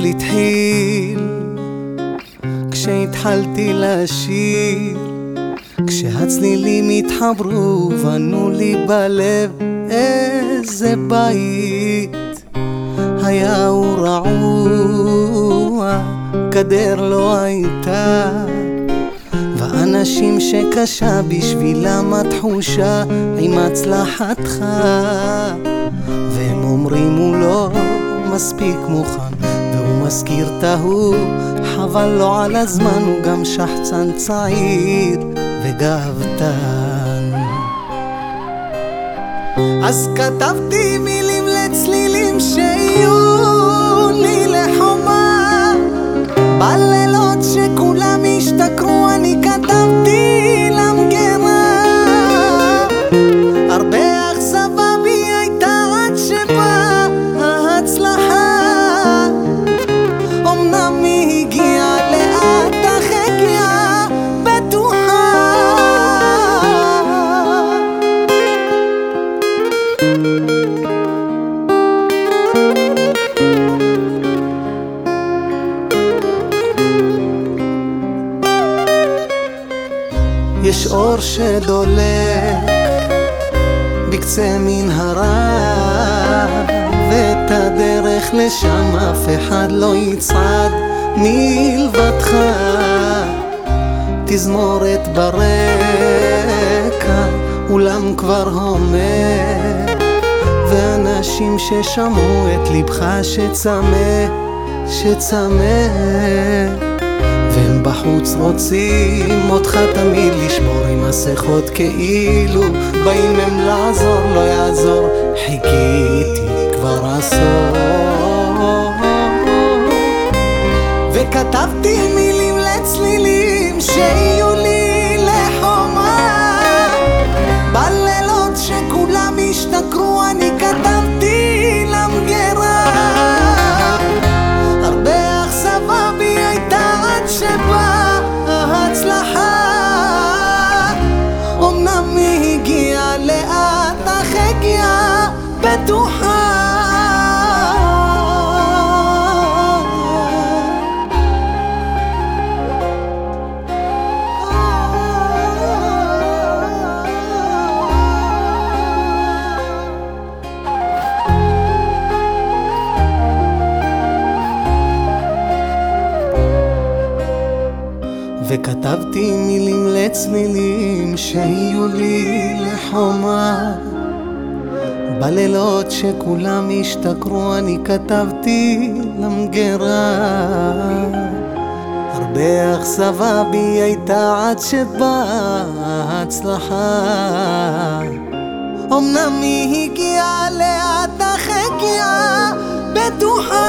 התחיל כשהתחלתי לשיר. כשהצלילים התחברו ובנו לי בלב איזה בית. היה הוא רעוע, גדר לא הייתה. ואנשים שקשה בשבילם התחושה עם הצלחתך? והם אומרים הוא לא מספיק מוכן מזכיר את ההוא חבל לו על הזמן הוא גם שחצן צעיר וגאוותן. אז כתבתי מילים לצלילים שיהיו לי לחומה. בלילות שכולם השתכרו אני כתבתי יש אור שדולק בקצה מנהרה ואת הדרך לשם אף אחד לא יצעד. מלבדך תזמורת ברקע אולם כבר הומה ואנשים ששמעו את ליבך שצמא, שצמא והם בחוץ רוצים אותך תמיד לשמור עם מסכות כאילו באים הם לעזור, לא יעזור חיכיתי כבר עשור. וכתבתי וכתבתי מילים לצלילים שיהיו לי לחומה בלילות שכולם השתכרו אני כתבתי למגירה. הרבה אכזבה בי הייתה עד שבאה ההצלחה. אמנם היא הגיעה לאט אך הגיעה בטוחה